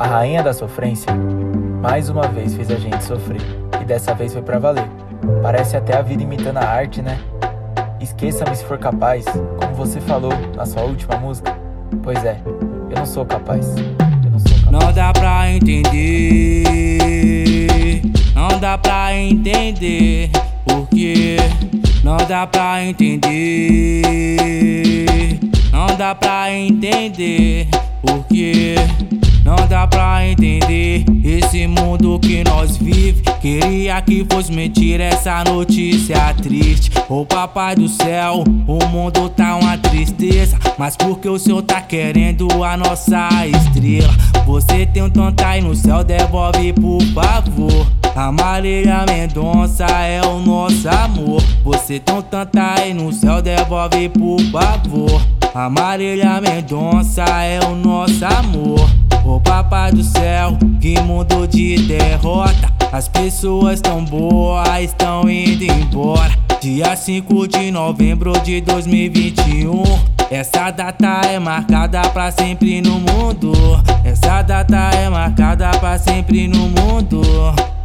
A rainha da sofrência mais uma vez fez a gente sofrer. E dessa vez foi pra valer. Parece até a vida imitando a arte, né? Esqueça-me se for capaz, como você falou na sua última música. Pois é, eu não sou capaz. Eu não sou capaz. Não dá pra entender. Não dá pra entender. Porque não dá pra entender. Não dá pra entender. Porque não dá pra entender esse mundo que nós vive. Queria que fosse mentira essa notícia triste. Ô papai do céu, o mundo tá uma tristeza. Mas porque o senhor tá querendo a nossa estrela? Você tem um tonto aí no céu, devolve por favor. A Marília Mendonça é o nosso amor. Você tem um tanto aí no céu, devolve por favor. A Marília Mendonça é o nosso amor. Papai do céu, que mundo de derrota. As pessoas tão boas estão indo embora. Dia 5 de novembro de 2021. Essa data é marcada pra sempre no mundo. Essa data é marcada pra sempre no mundo.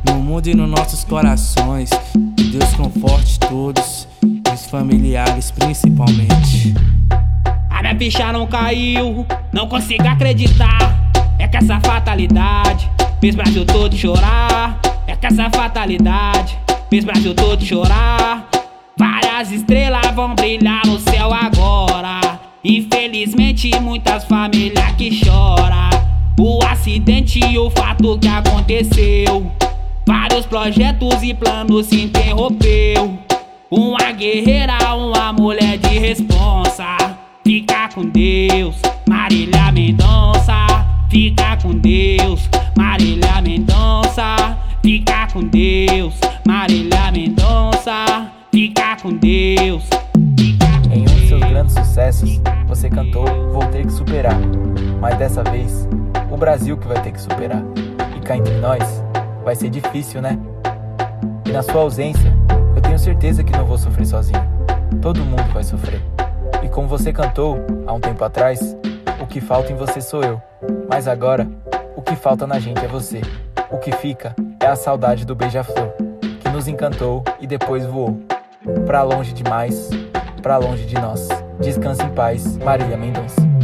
No mundo e nos nossos corações. Que Deus conforte todos, os familiares principalmente. A minha ficha não caiu, não consigo acreditar. É que essa fatalidade fez Brasil todo chorar. É que essa fatalidade fez Brasil todo chorar. Várias estrelas vão brilhar no céu agora. Infelizmente, muitas famílias que choram. O acidente e o fato que aconteceu. Vários projetos e planos se interrompeu. Uma guerreira, uma mulher de responsa. Fica com Deus, com Deus, Marília Mendonça. Fica com Deus, Marília Mendonça. Fica com Deus. Em um de seus grandes sucessos, você cantou Vou ter que superar. Mas dessa vez, o Brasil que vai ter que superar. E cá entre nós, vai ser difícil, né? E na sua ausência, eu tenho certeza que não vou sofrer sozinho. Todo mundo vai sofrer. E como você cantou há um tempo atrás, o que falta em você sou eu. Mas agora, que falta na gente é você. O que fica é a saudade do beija-flor, que nos encantou e depois voou. Pra longe demais, pra longe de nós. Descanse em paz, Marília Mendonça.